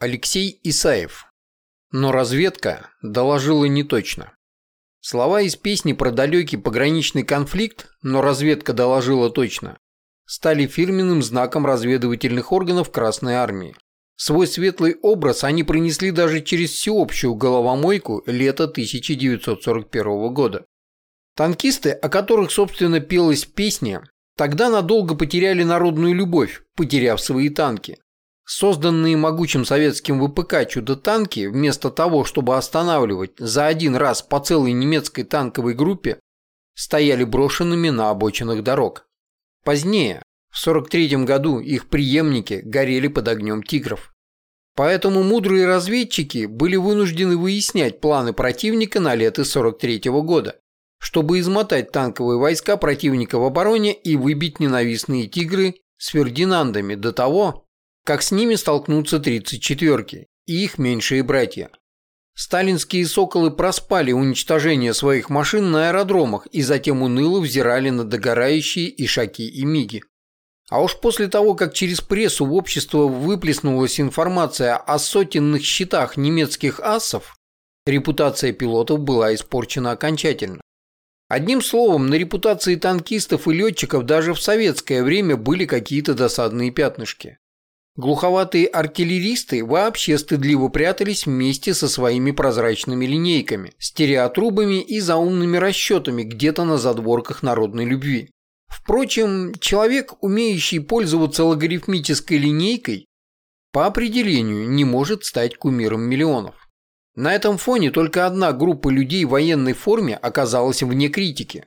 Алексей Исаев. Но разведка доложила не точно. Слова из песни про далекий пограничный конфликт, но разведка доложила точно, стали фирменным знаком разведывательных органов Красной Армии. Свой светлый образ они принесли даже через всеобщую головомойку лета 1941 года. Танкисты, о которых, собственно, пелась песня, тогда надолго потеряли народную любовь, потеряв свои танки. Созданные могучим советским ВПК чудо-танки, вместо того, чтобы останавливать за один раз по целой немецкой танковой группе, стояли брошенными на обочинах дорог. Позднее, в 43 году, их преемники горели под огнем тигров. Поэтому мудрые разведчики были вынуждены выяснять планы противника на лето 43 года, чтобы измотать танковые войска противника в обороне и выбить ненавистные тигры с Фердинандами до того, как с ними столкнутся 34-ки и их меньшие братья. Сталинские «Соколы» проспали уничтожение своих машин на аэродромах и затем уныло взирали на догорающие Ишаки и Миги. А уж после того, как через прессу в общество выплеснулась информация о сотенных счетах немецких асов, репутация пилотов была испорчена окончательно. Одним словом, на репутации танкистов и летчиков даже в советское время были какие-то досадные пятнышки. Глуховатые артиллеристы вообще стыдливо прятались вместе со своими прозрачными линейками, стереотрубами и заумными расчетами где-то на задворках народной любви. Впрочем, человек, умеющий пользоваться логарифмической линейкой, по определению не может стать кумиром миллионов. На этом фоне только одна группа людей в военной форме оказалась вне критики.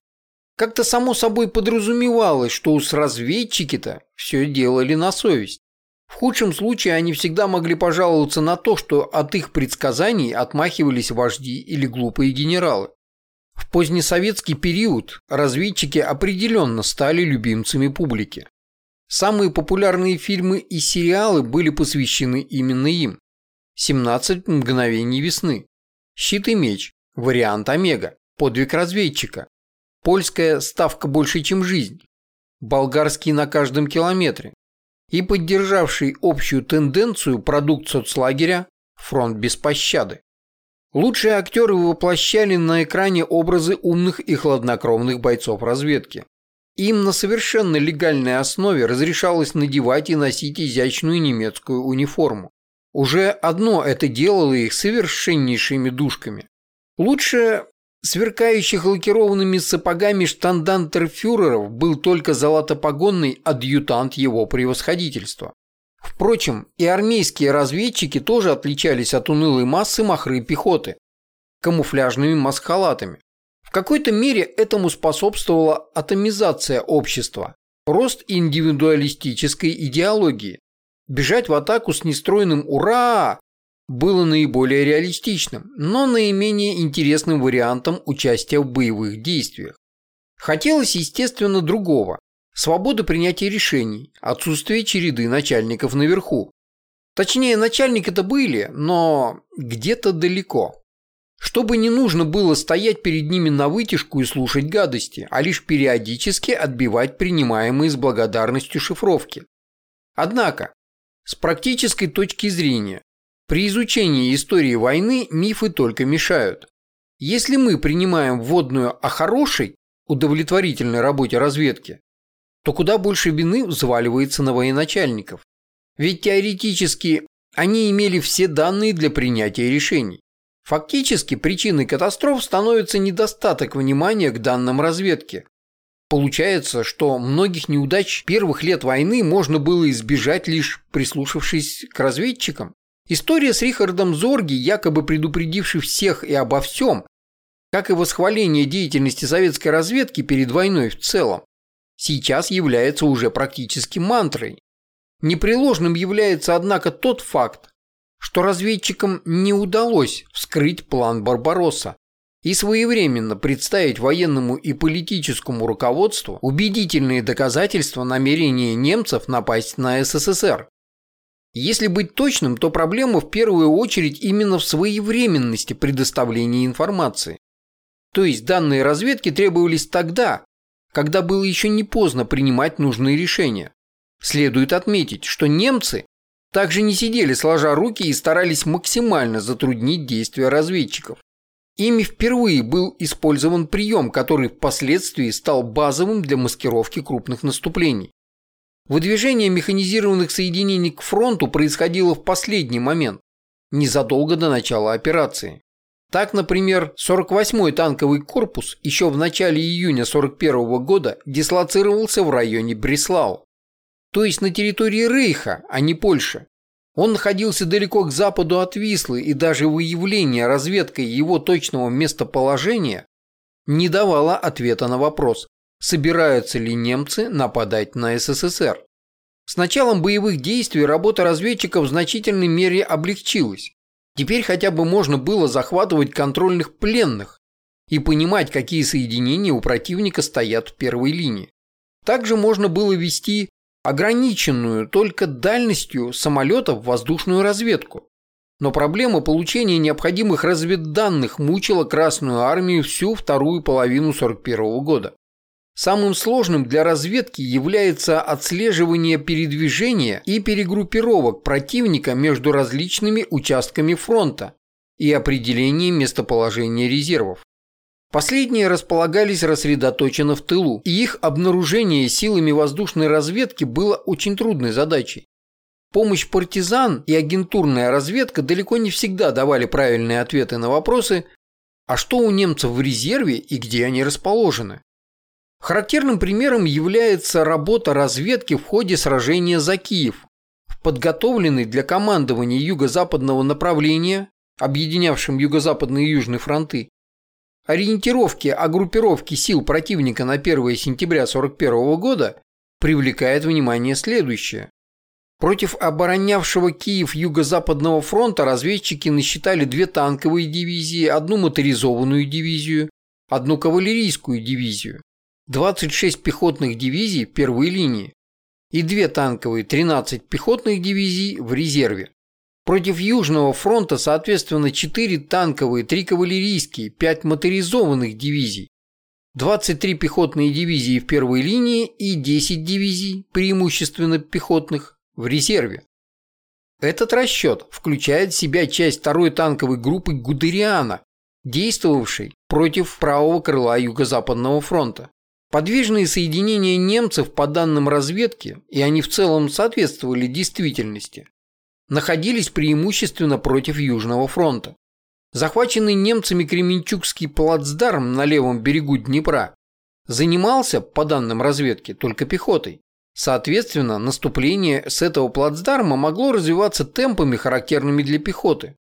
Как-то само собой подразумевалось, что с разведчики-то все делали на совесть. В худшем случае они всегда могли пожаловаться на то, что от их предсказаний отмахивались вожди или глупые генералы. В позднесоветский период разведчики определенно стали любимцами публики. Самые популярные фильмы и сериалы были посвящены именно им. «17 мгновений весны», «Щит и меч», «Вариант Омега», «Подвиг разведчика», «Польская ставка больше, чем жизнь», «Болгарский на каждом километре», и поддержавший общую тенденцию продукт соцлагеря «Фронт без пощады». Лучшие актеры воплощали на экране образы умных и хладнокровных бойцов разведки. Им на совершенно легальной основе разрешалось надевать и носить изящную немецкую униформу. Уже одно это делало их совершеннейшими душками. Лучше сверкающих лакированными сапогами штандантерфюреров был только золотопогонный адъютант его превосходительства. Впрочем, и армейские разведчики тоже отличались от унылой массы махры пехоты камуфляжными маскалатами. В какой-то мере этому способствовала атомизация общества, рост индивидуалистической идеологии. Бежать в атаку с нестройным «Ура!» Было наиболее реалистичным, но наименее интересным вариантом участия в боевых действиях. Хотелось, естественно, другого – свободы принятия решений, отсутствие череды начальников наверху. Точнее, начальники-то были, но где-то далеко. Чтобы не нужно было стоять перед ними на вытяжку и слушать гадости, а лишь периодически отбивать принимаемые с благодарностью шифровки. Однако, с практической точки зрения, при изучении истории войны мифы только мешают. Если мы принимаем вводную о хорошей, удовлетворительной работе разведки, то куда больше вины взваливается на военачальников. Ведь теоретически они имели все данные для принятия решений. Фактически причиной катастроф становится недостаток внимания к данным разведки. Получается, что многих неудач первых лет войны можно было избежать лишь прислушавшись к разведчикам. История с Рихардом Зорги, якобы предупредивший всех и обо всем, как и восхваление деятельности советской разведки перед войной в целом, сейчас является уже практически мантрой. Непреложным является, однако, тот факт, что разведчикам не удалось вскрыть план Барбаросса и своевременно представить военному и политическому руководству убедительные доказательства намерения немцев напасть на СССР. Если быть точным, то проблема в первую очередь именно в своевременности предоставления информации. То есть данные разведки требовались тогда, когда было еще не поздно принимать нужные решения. Следует отметить, что немцы также не сидели сложа руки и старались максимально затруднить действия разведчиков. Ими впервые был использован прием, который впоследствии стал базовым для маскировки крупных наступлений. Выдвижение механизированных соединений к фронту происходило в последний момент, незадолго до начала операции. Так, например, 48-й танковый корпус еще в начале июня 41 -го года дислоцировался в районе Бреслау, то есть на территории Рейха, а не Польши. Он находился далеко к западу от Вислы, и даже выявление разведкой его точного местоположения не давало ответа на вопрос, собираются ли немцы нападать на СССР. С началом боевых действий работа разведчиков в значительной мере облегчилась. Теперь хотя бы можно было захватывать контрольных пленных и понимать, какие соединения у противника стоят в первой линии. Также можно было вести ограниченную только дальностью самолетов воздушную разведку. Но проблема получения необходимых разведданных мучила Красную Армию всю вторую половину 1941 года. Самым сложным для разведки является отслеживание передвижения и перегруппировок противника между различными участками фронта и определение местоположения резервов. Последние располагались рассредоточенно в тылу, и их обнаружение силами воздушной разведки было очень трудной задачей. Помощь партизан и агентурная разведка далеко не всегда давали правильные ответы на вопросы, а что у немцев в резерве и где они расположены. Характерным примером является работа разведки в ходе сражения за Киев, подготовленный для командования юго-западного направления, объединявшим юго-западные и южные фронты, ориентировки о группировке сил противника на 1 сентября 1941 года привлекает внимание следующее. Против оборонявшего Киев Юго-Западного фронта разведчики насчитали две танковые дивизии, одну моторизованную дивизию, одну кавалерийскую дивизию, 26 пехотных дивизий первой линии и две танковые 13 пехотных дивизий в резерве. Против Южного фронта, соответственно, 4 танковые, 3 кавалерийские, 5 моторизованных дивизий, 23 пехотные дивизии в первой линии и 10 дивизий, преимущественно пехотных, в резерве. Этот расчет включает в себя часть второй танковой группы Гудериана, действовавшей против правого крыла Юго-Западного фронта. Подвижные соединения немцев по данным разведки, и они в целом соответствовали действительности, находились преимущественно против Южного фронта. Захваченный немцами Кременчугский плацдарм на левом берегу Днепра занимался, по данным разведки, только пехотой. Соответственно, наступление с этого плацдарма могло развиваться темпами, характерными для пехоты.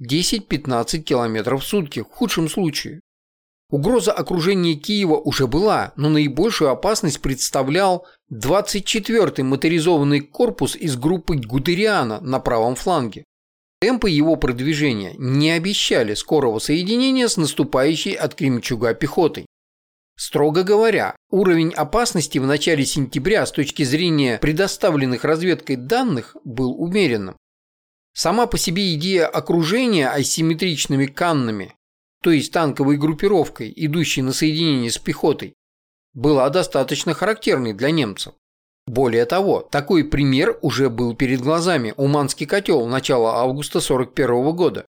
10-15 км в сутки, в худшем случае. Угроза окружения Киева уже была, но наибольшую опасность представлял 24-й моторизованный корпус из группы Гудериана на правом фланге. Темпы его продвижения не обещали скорого соединения с наступающей от Кремчуга пехотой. Строго говоря, уровень опасности в начале сентября с точки зрения предоставленных разведкой данных был умеренным. Сама по себе идея окружения асимметричными каннами то есть танковой группировкой, идущей на соединение с пехотой, была достаточно характерной для немцев. Более того, такой пример уже был перед глазами Уманский котел начала августа 1941 года.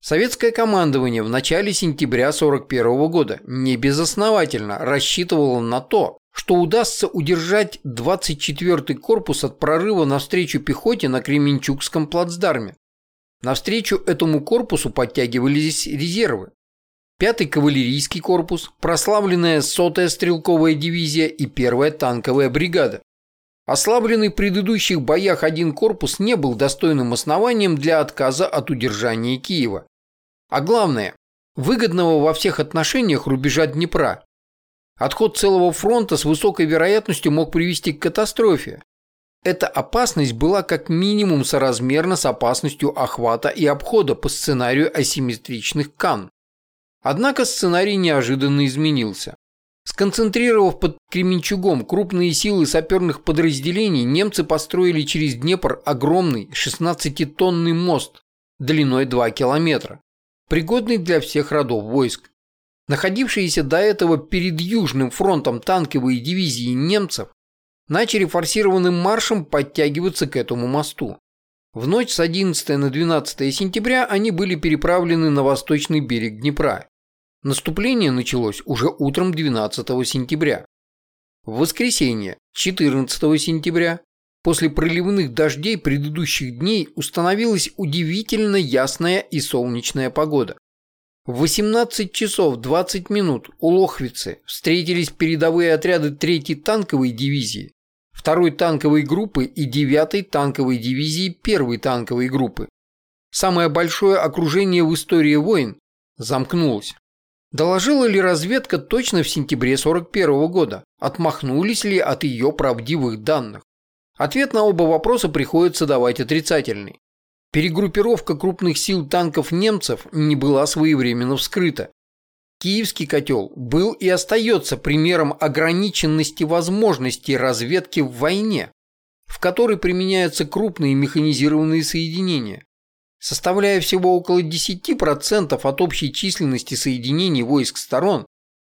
Советское командование в начале сентября 1941 года небезосновательно рассчитывало на то, что удастся удержать 24-й корпус от прорыва навстречу пехоте на Кременчугском плацдарме. Навстречу этому корпусу подтягивались резервы. Пятый кавалерийский корпус, прославленная сотая стрелковая дивизия и первая танковая бригада. Ослабленный в предыдущих боях один корпус не был достойным основанием для отказа от удержания Киева. А главное, выгодного во всех отношениях рубежа Днепра. Отход целого фронта с высокой вероятностью мог привести к катастрофе. Эта опасность была как минимум соразмерна с опасностью охвата и обхода по сценарию асимметричных кан. Однако сценарий неожиданно изменился. Сконцентрировав под Кременчугом крупные силы саперных подразделений, немцы построили через Днепр огромный 16-тонный мост длиной 2 километра, пригодный для всех родов войск. Находившиеся до этого перед Южным фронтом танковые дивизии немцев начали форсированным маршем подтягиваться к этому мосту. В ночь с 11 на 12 сентября они были переправлены на восточный берег Днепра. Наступление началось уже утром 12 сентября. В воскресенье, 14 сентября, после проливных дождей предыдущих дней установилась удивительно ясная и солнечная погода. В 18 часов 20 минут у Лохвицы встретились передовые отряды 3-й танковой дивизии, 2-й танковой группы и 9-й танковой дивизии 1-й танковой группы. Самое большое окружение в истории войн замкнулось. Доложила ли разведка точно в сентябре 41 года? Отмахнулись ли от ее правдивых данных? Ответ на оба вопроса приходится давать отрицательный. Перегруппировка крупных сил танков немцев не была своевременно вскрыта. Киевский котел был и остается примером ограниченности возможностей разведки в войне, в которой применяются крупные механизированные соединения составляя всего около 10% от общей численности соединений войск сторон,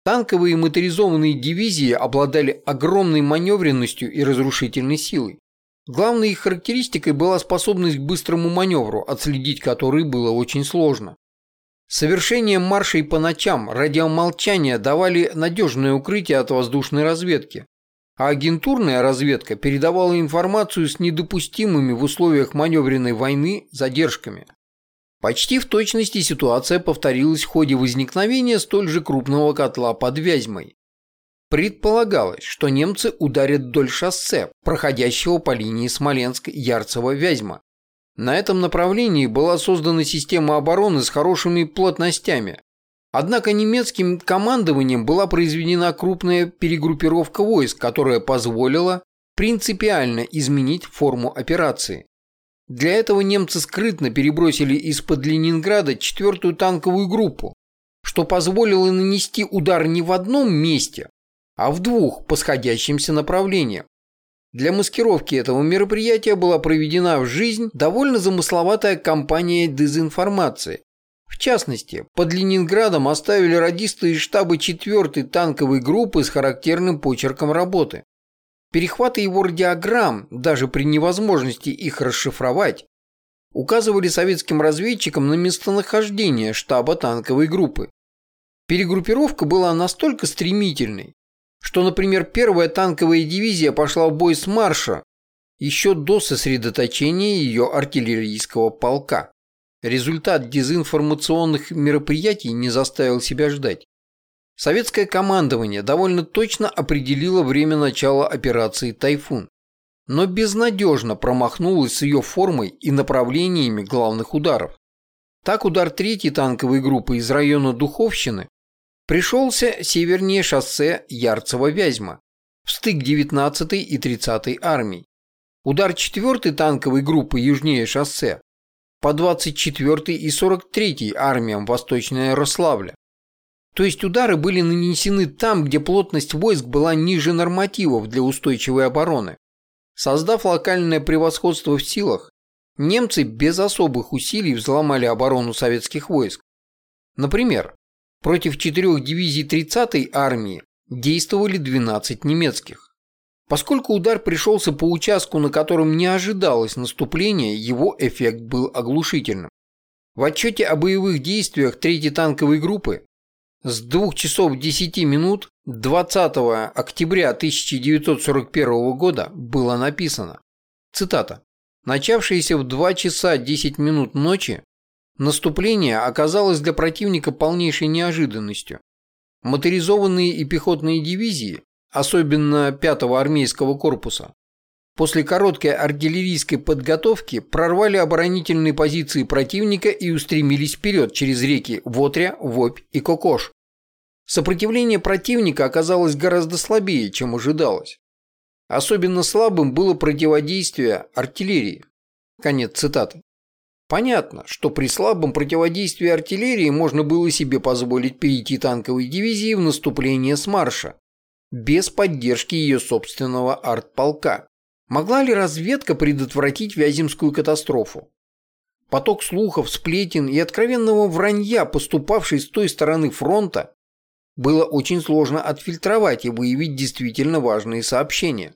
танковые и моторизованные дивизии обладали огромной маневренностью и разрушительной силой. Главной их характеристикой была способность к быстрому маневру, отследить который было очень сложно. Совершение маршей по ночам, радиомолчания давали надежное укрытие от воздушной разведки, а агентурная разведка передавала информацию с недопустимыми в условиях маневренной войны задержками. Почти в точности ситуация повторилась в ходе возникновения столь же крупного котла под Вязьмой. Предполагалось, что немцы ударят вдоль шоссе, проходящего по линии Смоленск-Ярцево-Вязьма. На этом направлении была создана система обороны с хорошими плотностями, Однако немецким командованием была произведена крупная перегруппировка войск, которая позволила принципиально изменить форму операции. Для этого немцы скрытно перебросили из-под Ленинграда четвертую танковую группу, что позволило нанести удар не в одном месте, а в двух по сходящимся направлениям. Для маскировки этого мероприятия была проведена в жизнь довольно замысловатая кампания дезинформации, в частности, под Ленинградом оставили радисты из штаба 4-й танковой группы с характерным почерком работы. Перехваты его радиограмм, даже при невозможности их расшифровать, указывали советским разведчикам на местонахождение штаба танковой группы. Перегруппировка была настолько стремительной, что, например, первая танковая дивизия пошла в бой с марша еще до сосредоточения ее артиллерийского полка. Результат дезинформационных мероприятий не заставил себя ждать. Советское командование довольно точно определило время начала операции «Тайфун», но безнадежно промахнулось с ее формой и направлениями главных ударов. Так удар третьей танковой группы из района Духовщины пришелся севернее шоссе Ярцево-Вязьма, в стык 19-й и 30-й армий. Удар 4-й танковой группы южнее шоссе по 24-й и 43-й армиям Восточной Ярославля. То есть удары были нанесены там, где плотность войск была ниже нормативов для устойчивой обороны. Создав локальное превосходство в силах, немцы без особых усилий взломали оборону советских войск. Например, против четырех дивизий 30-й армии действовали 12 немецких. Поскольку удар пришелся по участку, на котором не ожидалось наступления, его эффект был оглушительным. В отчете о боевых действиях 3-й танковой группы с 2 часов 10 минут 20 октября 1941 года было написано, цитата, «Начавшееся в 2 часа 10 минут ночи, наступление оказалось для противника полнейшей неожиданностью. Моторизованные и пехотные дивизии особенно 5-го армейского корпуса, после короткой артиллерийской подготовки прорвали оборонительные позиции противника и устремились вперед через реки Вотря, Вопь и Кокош. Сопротивление противника оказалось гораздо слабее, чем ожидалось. Особенно слабым было противодействие артиллерии. Конец цитаты. Понятно, что при слабом противодействии артиллерии можно было себе позволить перейти танковой дивизии в наступление с марша, без поддержки ее собственного артполка. Могла ли разведка предотвратить Вяземскую катастрофу? Поток слухов, сплетен и откровенного вранья, поступавший с той стороны фронта, было очень сложно отфильтровать и выявить действительно важные сообщения.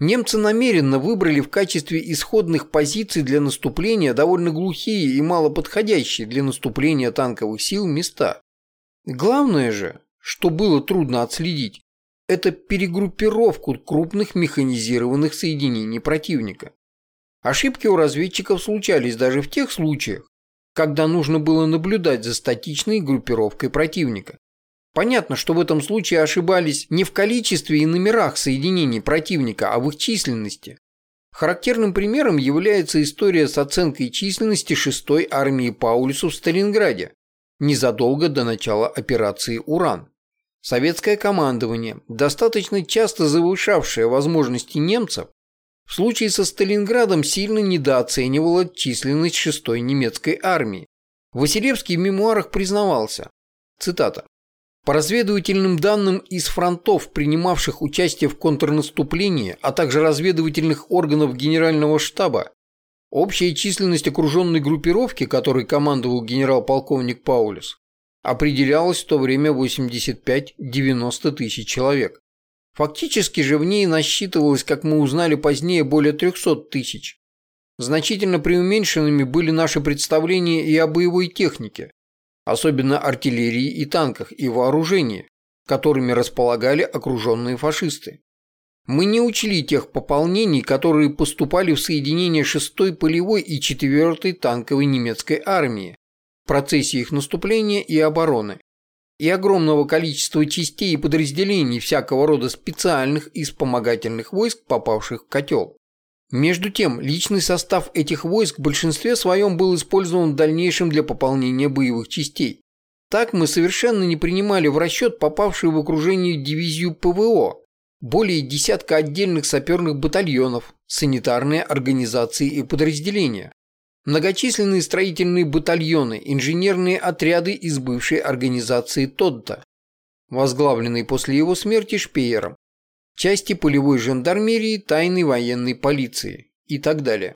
Немцы намеренно выбрали в качестве исходных позиций для наступления довольно глухие и малоподходящие для наступления танковых сил места. Главное же, что было трудно отследить, это перегруппировку крупных механизированных соединений противника. Ошибки у разведчиков случались даже в тех случаях, когда нужно было наблюдать за статичной группировкой противника. Понятно, что в этом случае ошибались не в количестве и номерах соединений противника, а в их численности. Характерным примером является история с оценкой численности 6-й армии Паулюсу в Сталинграде, незадолго до начала операции «Уран». Советское командование, достаточно часто завышавшее возможности немцев, в случае со Сталинградом сильно недооценивало численность 6-й немецкой армии. Василевский в мемуарах признавался, цитата, по разведывательным данным из фронтов, принимавших участие в контрнаступлении, а также разведывательных органов Генерального штаба, общая численность окруженной группировки, которой командовал генерал-полковник Паулюс, определялась в то время 85-90 тысяч человек. Фактически же в ней насчитывалось, как мы узнали позднее, более 300 тысяч. Значительно преуменьшенными были наши представления и о боевой технике, особенно артиллерии и танках, и вооружении, которыми располагали окруженные фашисты. Мы не учли тех пополнений, которые поступали в соединение 6-й полевой и 4-й танковой немецкой армии в процессе их наступления и обороны, и огромного количества частей и подразделений всякого рода специальных и вспомогательных войск, попавших в котел. Между тем, личный состав этих войск в большинстве своем был использован в дальнейшем для пополнения боевых частей. Так мы совершенно не принимали в расчет попавшую в окружение дивизию ПВО, более десятка отдельных саперных батальонов, санитарные организации и подразделения, многочисленные строительные батальоны, инженерные отряды из бывшей организации Тодда, возглавленные после его смерти Шпеером, части полевой жандармерии, тайной военной полиции и так далее.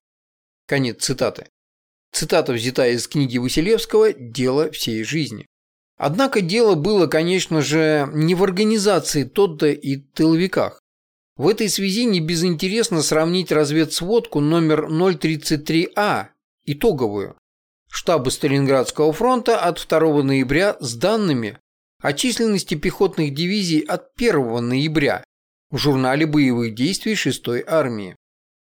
Конец цитаты. Цитата взята из книги Василевского «Дело всей жизни». Однако дело было, конечно же, не в организации Тодда и тыловиках. В этой связи не безинтересно сравнить разведсводку номер 033А, итоговую, штаба Сталинградского фронта от 2 ноября с данными о численности пехотных дивизий от 1 ноября в журнале боевых действий 6-й армии.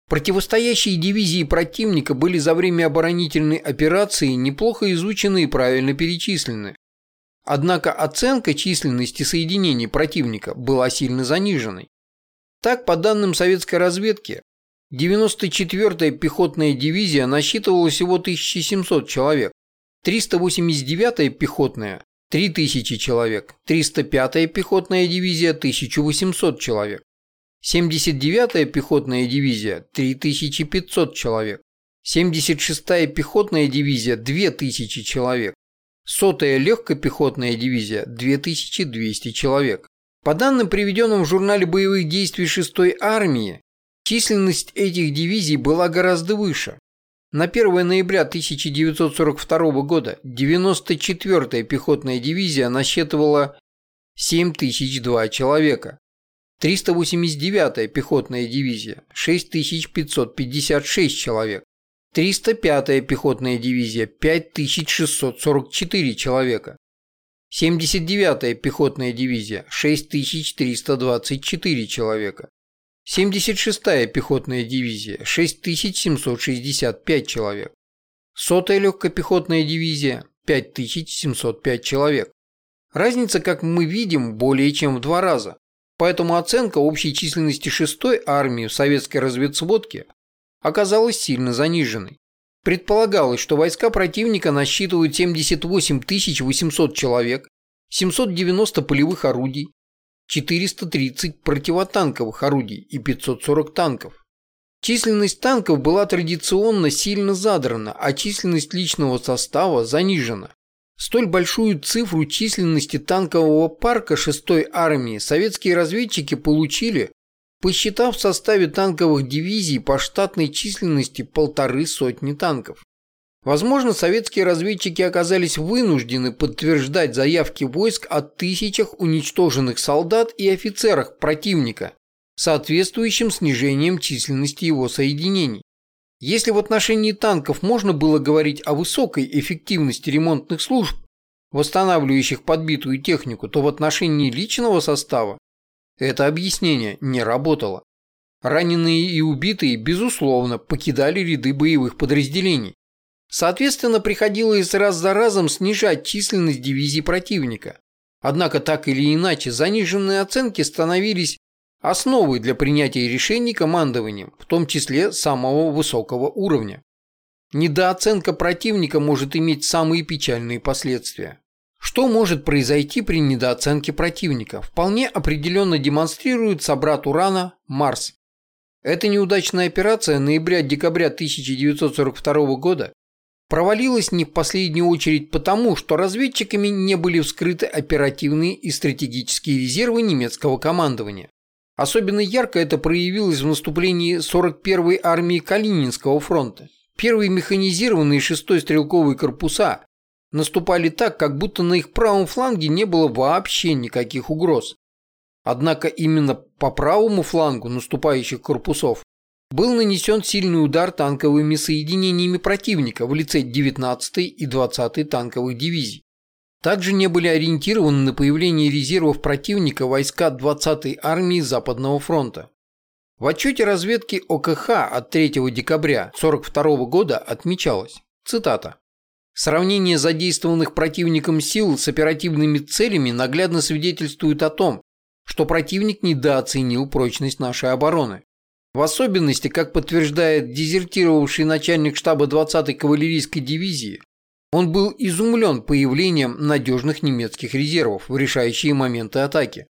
Противостоящие дивизии противника были за время оборонительной операции неплохо изучены и правильно перечислены. Однако оценка численности соединений противника была сильно заниженной. Так, по данным советской разведки, 94-я пехотная дивизия насчитывала всего 1700 человек, 389-я пехотная 3000 человек, 305-я пехотная дивизия 1800 человек, 79-я пехотная дивизия 3500 человек, 76-я пехотная дивизия 2000 человек, 100-я легкопехотная дивизия 2200 человек. По данным, приведенным в журнале боевых действий 6-й армии, численность этих дивизий была гораздо выше. На 1 ноября 1942 года 94-я пехотная дивизия насчитывала 7002 человека, 389-я пехотная дивизия – 6556 человек, 305-я пехотная дивизия – 5644 человека, 79-я пехотная дивизия – 6324 человека, 76-я пехотная дивизия – 6765 человек. 100-я легкопехотная дивизия – 5705 человек. Разница, как мы видим, более чем в два раза. Поэтому оценка общей численности 6-й армии в советской разведсводке оказалась сильно заниженной. Предполагалось, что войска противника насчитывают 78 800 человек, 790 полевых орудий, 430 противотанковых орудий и 540 танков. Численность танков была традиционно сильно задрана, а численность личного состава занижена. Столь большую цифру численности танкового парка 6-й армии советские разведчики получили, посчитав в составе танковых дивизий по штатной численности полторы сотни танков. Возможно, советские разведчики оказались вынуждены подтверждать заявки войск о тысячах уничтоженных солдат и офицерах противника, соответствующим снижением численности его соединений. Если в отношении танков можно было говорить о высокой эффективности ремонтных служб, восстанавливающих подбитую технику, то в отношении личного состава это объяснение не работало. Раненые и убитые, безусловно, покидали ряды боевых подразделений. Соответственно, приходилось раз за разом снижать численность дивизий противника. Однако так или иначе, заниженные оценки становились основой для принятия решений командованием, в том числе самого высокого уровня. Недооценка противника может иметь самые печальные последствия. Что может произойти при недооценке противника, вполне определенно демонстрирует собрат Урана Марс. Эта неудачная операция ноября-декабря 1942 года провалилась не в последнюю очередь потому, что разведчиками не были вскрыты оперативные и стратегические резервы немецкого командования. Особенно ярко это проявилось в наступлении 41-й армии Калининского фронта. Первые механизированные 6-й стрелковые корпуса наступали так, как будто на их правом фланге не было вообще никаких угроз. Однако именно по правому флангу наступающих корпусов был нанесен сильный удар танковыми соединениями противника в лице 19-й и 20-й танковых дивизий. Также не были ориентированы на появление резервов противника войска 20-й армии Западного фронта. В отчете разведки ОКХ от 3 декабря 1942 года отмечалось, цитата, «Сравнение задействованных противником сил с оперативными целями наглядно свидетельствует о том, что противник недооценил прочность нашей обороны. В особенности, как подтверждает дезертировавший начальник штаба 20-й кавалерийской дивизии, он был изумлен появлением надежных немецких резервов в решающие моменты атаки.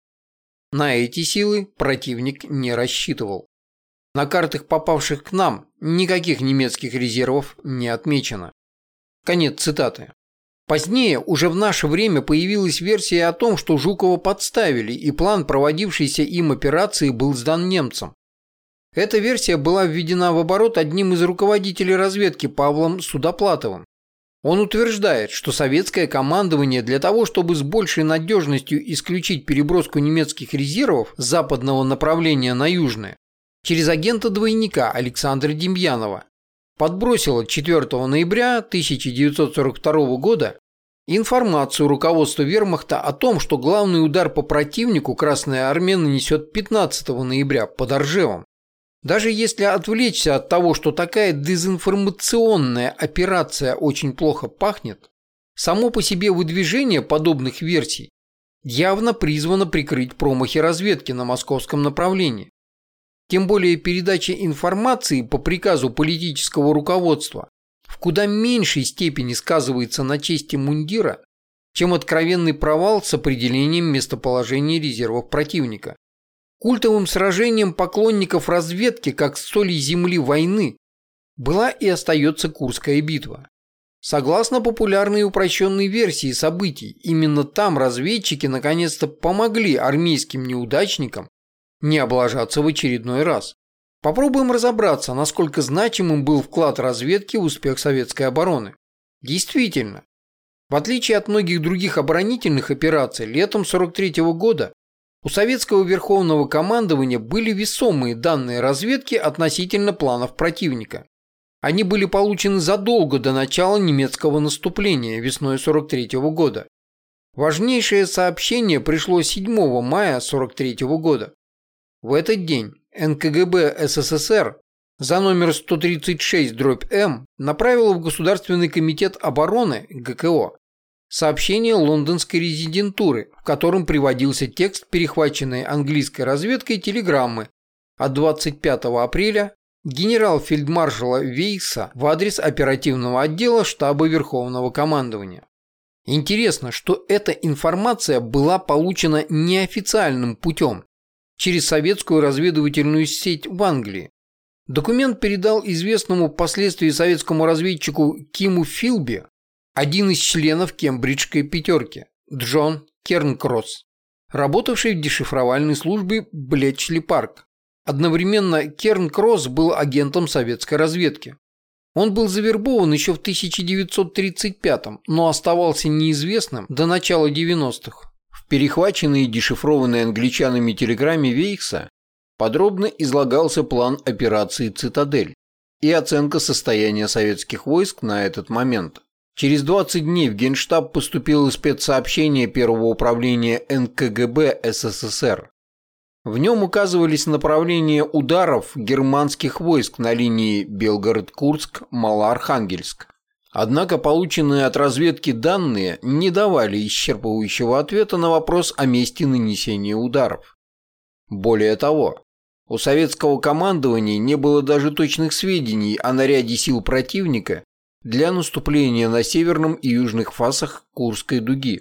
На эти силы противник не рассчитывал. На картах, попавших к нам, никаких немецких резервов не отмечено. Конец цитаты. Позднее, уже в наше время, появилась версия о том, что Жукова подставили, и план проводившейся им операции был сдан немцам. Эта версия была введена в оборот одним из руководителей разведки Павлом Судоплатовым. Он утверждает, что советское командование для того, чтобы с большей надежностью исключить переброску немецких резервов с западного направления на южное, через агента-двойника Александра Демьянова подбросила 4 ноября 1942 года информацию руководству вермахта о том, что главный удар по противнику Красная Армия нанесет 15 ноября под Оржевом. Даже если отвлечься от того, что такая дезинформационная операция очень плохо пахнет, само по себе выдвижение подобных версий явно призвано прикрыть промахи разведки на московском направлении. Тем более передача информации по приказу политического руководства в куда меньшей степени сказывается на чести мундира, чем откровенный провал с определением местоположения резервов противника. Культовым сражением поклонников разведки как соли земли войны была и остается Курская битва. Согласно популярной и упрощенной версии событий, именно там разведчики наконец-то помогли армейским неудачникам не облажаться в очередной раз. Попробуем разобраться, насколько значимым был вклад разведки в успех советской обороны. Действительно, в отличие от многих других оборонительных операций, летом 43 -го года у советского верховного командования были весомые данные разведки относительно планов противника. Они были получены задолго до начала немецкого наступления весной 43 -го года. Важнейшее сообщение пришло 7 мая 43 -го года. В этот день НКГБ СССР за номер 136-М направила в Государственный комитет обороны ГКО сообщение лондонской резидентуры, в котором приводился текст перехваченной английской разведкой телеграммы от 25 апреля генерал-фельдмаршала Вейса в адрес оперативного отдела штаба Верховного командования. Интересно, что эта информация была получена неофициальным путем, через советскую разведывательную сеть в Англии. Документ передал известному впоследствии советскому разведчику Киму Филби один из членов Кембриджской пятерки, Джон Кернкросс, работавший в дешифровальной службе Блетчли Парк. Одновременно Кернкросс был агентом советской разведки. Он был завербован еще в 1935 но оставался неизвестным до начала 90-х. В перехваченной и дешифрованной англичанами телеграмме Вейкса подробно излагался план операции «Цитадель» и оценка состояния советских войск на этот момент. Через 20 дней в Генштаб поступило спецсообщение Первого управления НКГБ СССР. В нем указывались направления ударов германских войск на линии Белгород-Курск-Малоархангельск. Однако полученные от разведки данные не давали исчерпывающего ответа на вопрос о месте нанесения ударов. Более того, у советского командования не было даже точных сведений о наряде сил противника для наступления на северном и южных фасах Курской дуги.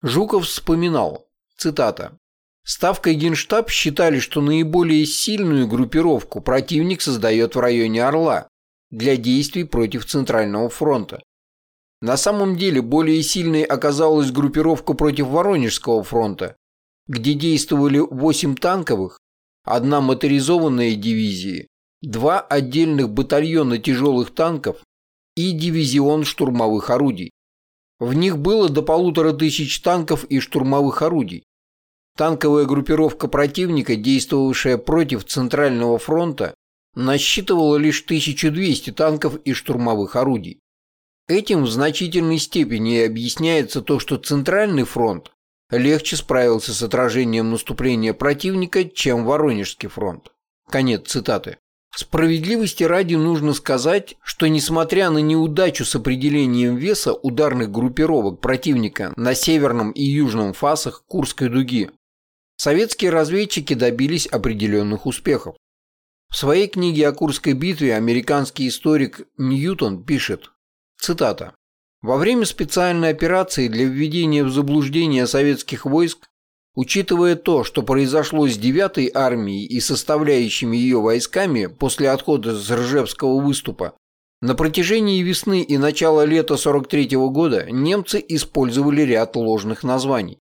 Жуков вспоминал, цитата, Ставка и Генштаб считали, что наиболее сильную группировку противник создает в районе Орла для действий против Центрального фронта. На самом деле более сильной оказалась группировка против Воронежского фронта, где действовали 8 танковых, одна моторизованная дивизия, два отдельных батальона тяжелых танков и дивизион штурмовых орудий. В них было до полутора тысяч танков и штурмовых орудий. Танковая группировка противника, действовавшая против Центрального фронта, насчитывала лишь 1200 танков и штурмовых орудий. Этим в значительной степени объясняется то, что Центральный фронт легче справился с отражением наступления противника, чем Воронежский фронт. Конец цитаты. Справедливости ради нужно сказать, что несмотря на неудачу с определением веса ударных группировок противника на северном и южном фасах Курской дуги, советские разведчики добились определенных успехов. В своей книге о Курской битве американский историк Ньютон пишет, цитата, «Во время специальной операции для введения в заблуждение советских войск Учитывая то, что произошло с 9-й армией и составляющими ее войсками после отхода с Ржевского выступа, на протяжении весны и начала лета 43 -го года немцы использовали ряд ложных названий.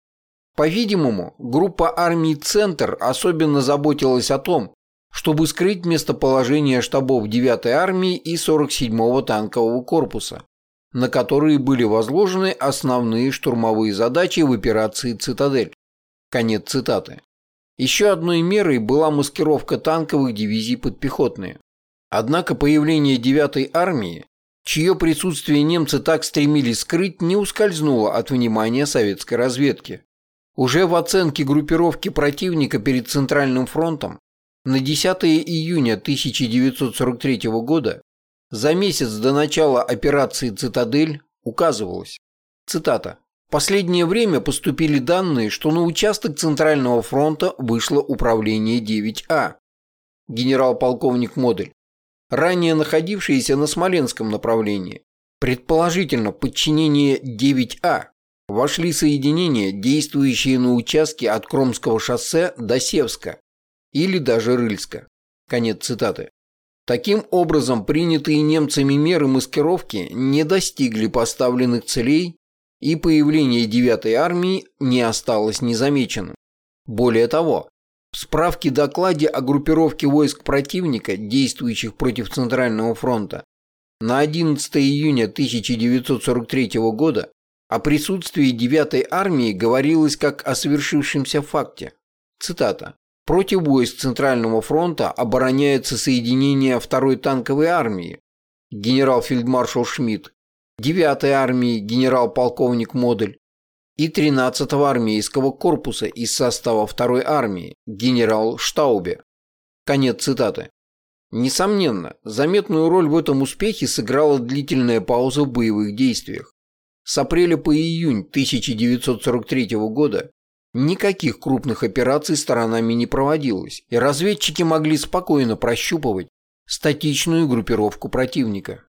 По-видимому, группа армий «Центр» особенно заботилась о том, чтобы скрыть местоположение штабов 9-й армии и 47-го танкового корпуса, на которые были возложены основные штурмовые задачи в операции «Цитадель». Конец цитаты. Еще одной мерой была маскировка танковых дивизий под пехотные. Однако появление 9-й армии, чье присутствие немцы так стремились скрыть, не ускользнуло от внимания советской разведки. Уже в оценке группировки противника перед Центральным фронтом на 10 июня 1943 года, за месяц до начала операции «Цитадель», указывалось, цитата, последнее время поступили данные, что на участок Центрального фронта вышло управление 9А. Генерал-полковник Модель, ранее находившееся на Смоленском направлении, предположительно подчинение 9А, вошли соединения, действующие на участке от Кромского шоссе до Севска или даже Рыльска. Конец цитаты. Таким образом, принятые немцами меры маскировки не достигли поставленных целей и появление 9-й армии не осталось незамеченным. Более того, в справке докладе о группировке войск противника, действующих против Центрального фронта, на 11 июня 1943 года о присутствии 9-й армии говорилось как о совершившемся факте. Цитата. «Против войск Центрального фронта обороняется соединение 2-й танковой армии, генерал-фельдмаршал Шмидт, 9-й армии генерал-полковник Модель и 13-го армейского корпуса из состава 2-й армии генерал Штаубе. Конец цитаты. Несомненно, заметную роль в этом успехе сыграла длительная пауза в боевых действиях. С апреля по июнь 1943 года никаких крупных операций сторонами не проводилось, и разведчики могли спокойно прощупывать статичную группировку противника.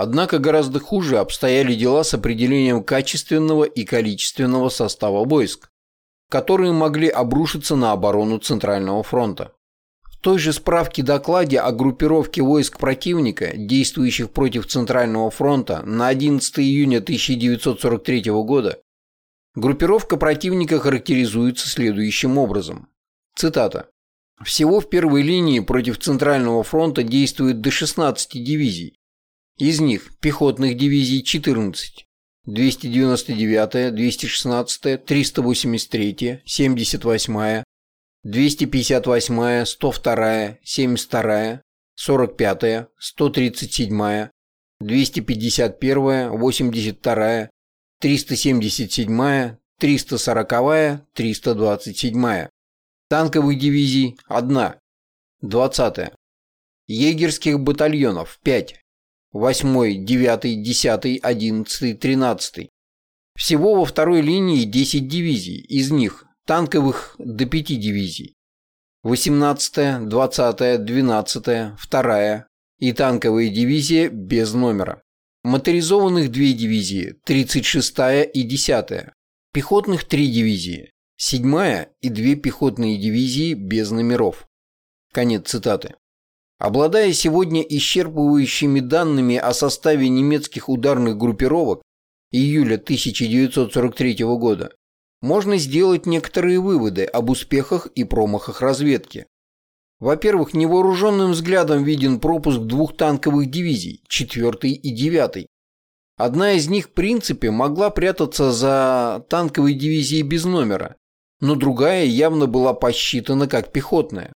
Однако гораздо хуже обстояли дела с определением качественного и количественного состава войск, которые могли обрушиться на оборону Центрального фронта. В той же справке-докладе о группировке войск противника, действующих против Центрального фронта на 11 июня 1943 года, группировка противника характеризуется следующим образом. Цитата. Всего в первой линии против Центрального фронта действует до 16 дивизий, из них пехотных дивизий 14, 299, 216, 383, 78, 258-я, 102-я, 72-я, 45-я, 137-я, 251-я, 82-я, 377-я, 340-я, 327-я. Танковых дивизий – 1. 20. Егерских батальонов – 5. 8, 9, 10, 11, 13. Всего во второй линии 10 дивизий, из них танковых до 5 дивизий. 18, 20, 12, 2 и танковая дивизия без номера. Моторизованных 2 дивизии, 36 и 10. Пехотных 3 дивизии, 7 и 2 пехотные дивизии без номеров. Конец цитаты. Обладая сегодня исчерпывающими данными о составе немецких ударных группировок июля 1943 года, можно сделать некоторые выводы об успехах и промахах разведки. Во-первых, невооруженным взглядом виден пропуск двух танковых дивизий, 4 и 9. Одна из них, в принципе, могла прятаться за танковой дивизией без номера, но другая явно была посчитана как пехотная.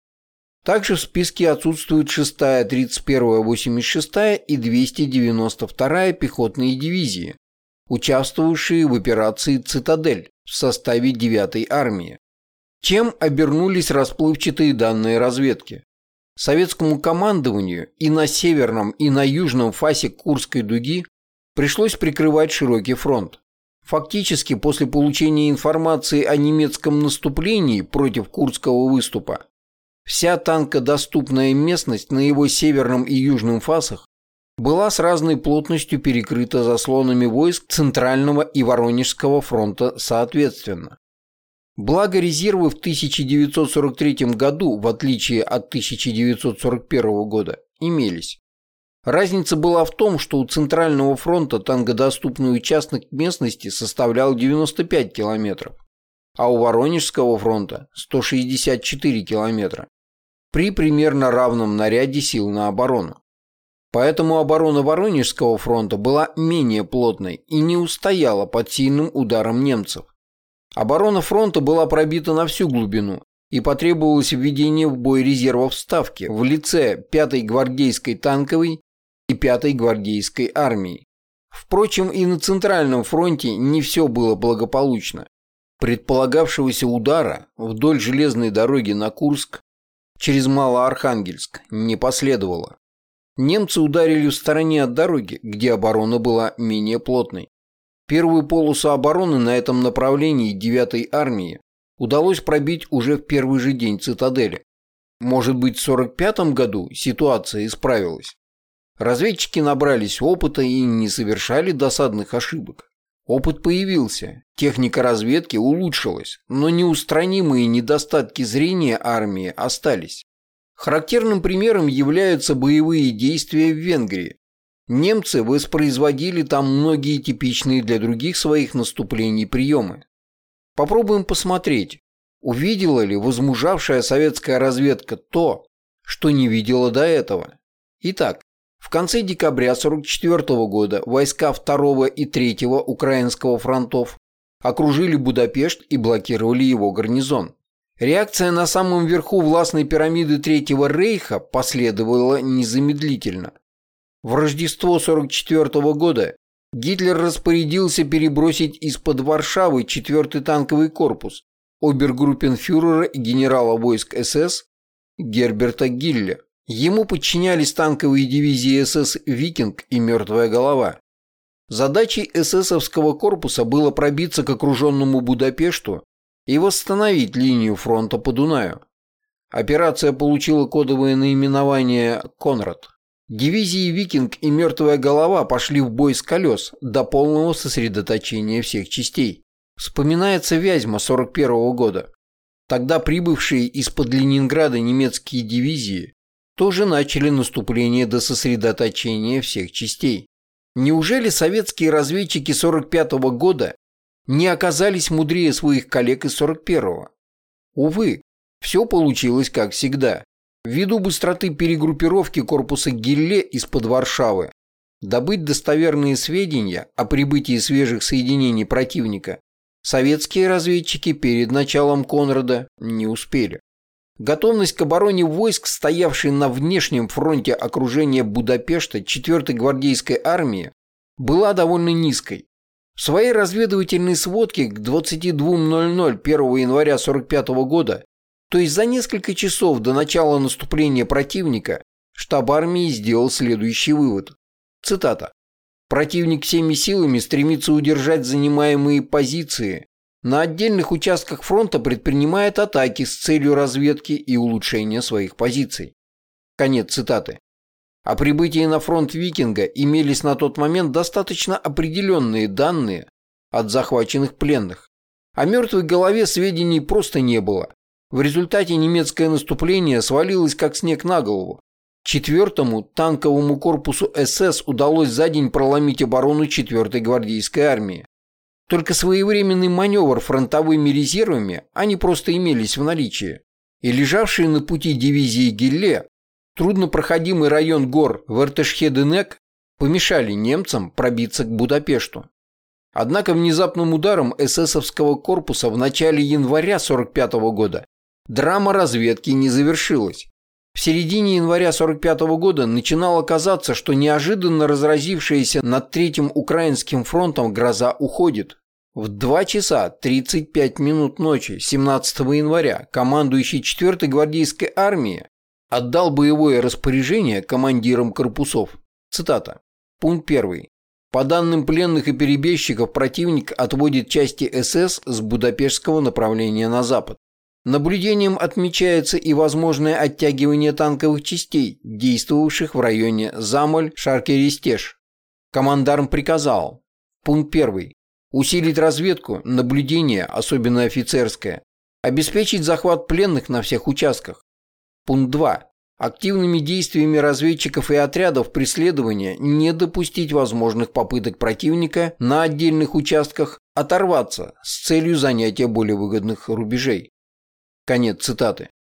Также в списке отсутствуют 6-я, 31-я, 86-я и 292-я пехотные дивизии, участвовавшие в операции «Цитадель» в составе 9-й армии. Чем обернулись расплывчатые данные разведки? Советскому командованию и на северном, и на южном фасе Курской дуги пришлось прикрывать широкий фронт. Фактически, после получения информации о немецком наступлении против Курского выступа, Вся танкодоступная местность на его северном и южном фасах была с разной плотностью перекрыта заслонами войск Центрального и Воронежского фронта соответственно. Благо резервы в 1943 году, в отличие от 1941 года, имелись. Разница была в том, что у Центрального фронта танкодоступный участок местности составлял 95 километров, а у Воронежского фронта – 164 километра при примерно равном наряде сил на оборону. Поэтому оборона Воронежского фронта была менее плотной и не устояла под сильным ударом немцев. Оборона фронта была пробита на всю глубину, и потребовалось введение в бой резервов Ставки в лице 5-й гвардейской танковой и 5-й гвардейской армии. Впрочем, и на Центральном фронте не все было благополучно. Предполагавшегося удара вдоль железной дороги на Курск через Малоархангельск не последовало. Немцы ударили в стороне от дороги, где оборона была менее плотной. Первую полосу обороны на этом направлении 9-й армии удалось пробить уже в первый же день цитадели. Может быть, в 45 году ситуация исправилась. Разведчики набрались опыта и не совершали досадных ошибок. Опыт появился, техника разведки улучшилась, но неустранимые недостатки зрения армии остались. Характерным примером являются боевые действия в Венгрии. Немцы воспроизводили там многие типичные для других своих наступлений приемы. Попробуем посмотреть, увидела ли возмужавшая советская разведка то, что не видела до этого. Итак, в конце декабря 1944 года войска 2 и 3 Украинского фронтов окружили Будапешт и блокировали его гарнизон. Реакция на самом верху властной пирамиды Третьего Рейха последовала незамедлительно. В Рождество 1944 года Гитлер распорядился перебросить из-под Варшавы 4-й танковый корпус обергруппенфюрера и генерала войск СС Герберта Гилля Ему подчинялись танковые дивизии СС «Викинг» и «Мертвая голова». Задачей эсэсовского корпуса было пробиться к окруженному Будапешту и восстановить линию фронта по Дунаю. Операция получила кодовое наименование «Конрад». Дивизии «Викинг» и «Мертвая голова» пошли в бой с колес до полного сосредоточения всех частей. Вспоминается Вязьма 41 -го года. Тогда прибывшие из-под Ленинграда немецкие дивизии тоже начали наступление до сосредоточения всех частей. Неужели советские разведчики 45 -го года не оказались мудрее своих коллег из 41-го? Увы, все получилось как всегда. Ввиду быстроты перегруппировки корпуса Гилле из-под Варшавы, добыть достоверные сведения о прибытии свежих соединений противника советские разведчики перед началом Конрада не успели. Готовность к обороне войск, стоявшей на внешнем фронте окружения Будапешта 4-й гвардейской армии, была довольно низкой. В своей разведывательной сводке к 22.00 1 января 1945 года, то есть за несколько часов до начала наступления противника, штаб армии сделал следующий вывод. Цитата. «Противник всеми силами стремится удержать занимаемые позиции, на отдельных участках фронта предпринимает атаки с целью разведки и улучшения своих позиций». Конец цитаты. О прибытии на фронт Викинга имелись на тот момент достаточно определенные данные от захваченных пленных. О мертвой голове сведений просто не было. В результате немецкое наступление свалилось как снег на голову. Четвертому танковому корпусу СС удалось за день проломить оборону 4-й гвардейской армии. Только своевременный маневр фронтовыми резервами они просто имелись в наличии. И лежавшие на пути дивизии Гилле, труднопроходимый район гор Вертешхеденек, помешали немцам пробиться к Будапешту. Однако внезапным ударом эсэсовского корпуса в начале января 45 года драма разведки не завершилась. В середине января 45 года начинало казаться, что неожиданно разразившаяся над Третьим Украинским фронтом гроза уходит. В 2 часа 35 минут ночи 17 января командующий 4-й гвардейской армии отдал боевое распоряжение командирам корпусов. Цитата. Пункт 1. По данным пленных и перебежчиков, противник отводит части СС с Будапештского направления на запад. Наблюдением отмечается и возможное оттягивание танковых частей, действовавших в районе Замоль-Шаркеристеж. Командарм приказал. Пункт 1. Усилить разведку, наблюдение, особенно офицерское. Обеспечить захват пленных на всех участках. Пункт 2. Активными действиями разведчиков и отрядов преследования не допустить возможных попыток противника на отдельных участках оторваться с целью занятия более выгодных рубежей. Конец цитаты.